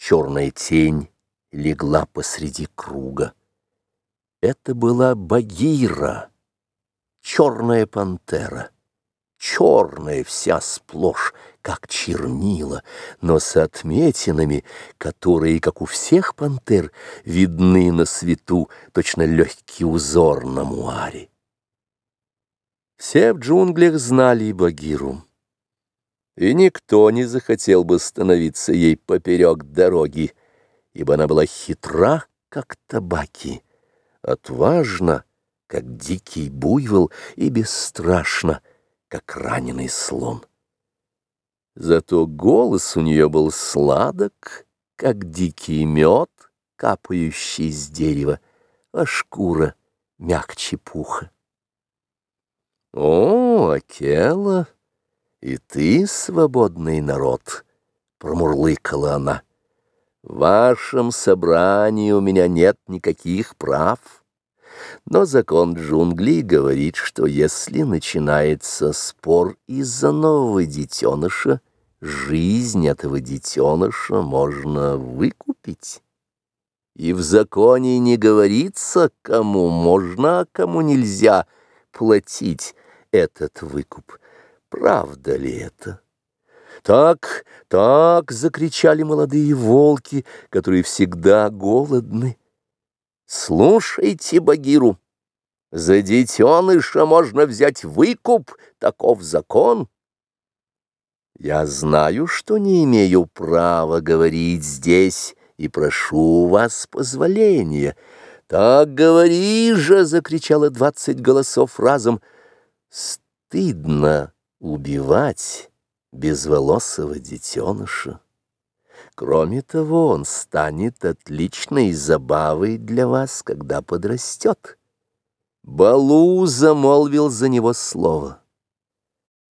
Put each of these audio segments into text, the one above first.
черная тень легла посреди круга. Это была Багира, черная пантера, черная вся сплошь, как чернила, но с отметинами, которые, как у всех пантер, видны на свету, точно легкий узор на муаре. Все в джунглях знали Багиру, и никто не захотел бы становиться ей поперек дороги, ибо она была хитра, как табаки, отважна, как дикий буйвол, и бесстрашна, как раненый слон. Зато голос у нее был сладок, как дикий мед, капающий с дерева, а шкура мягче пуха. «О, Акела, и ты свободный народ!» — промурлыкала она. В вашем собрании у меня нет никаких прав. Но закон джунглей говорит, что если начинается спор из-за нового детеныша, жизнь этого детеныша можно выкупить. И в законе не говорится, кому можно, а кому нельзя платить этот выкуп. Правда ли это? «Так, так!» — закричали молодые волки, которые всегда голодны. «Слушайте Багиру! За детеныша можно взять выкуп, таков закон!» «Я знаю, что не имею права говорить здесь, и прошу вас позволения». «Так говори же!» — закричало двадцать голосов разом. «Стыдно убивать» безволосого детеныша. Кроме того, он станет отличной забавой для вас, когда подрастет. Балу замолвил за него слово.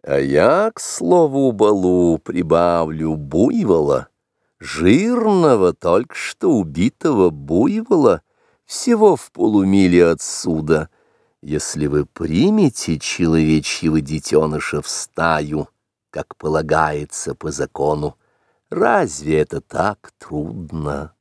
А я, к слову, Балу, прибавлю буйвола, жирного, только что убитого буйвола, всего в полумиле отсюда, если вы примете человечьего детеныша в стаю, как полагается по закону. Разве это так трудно?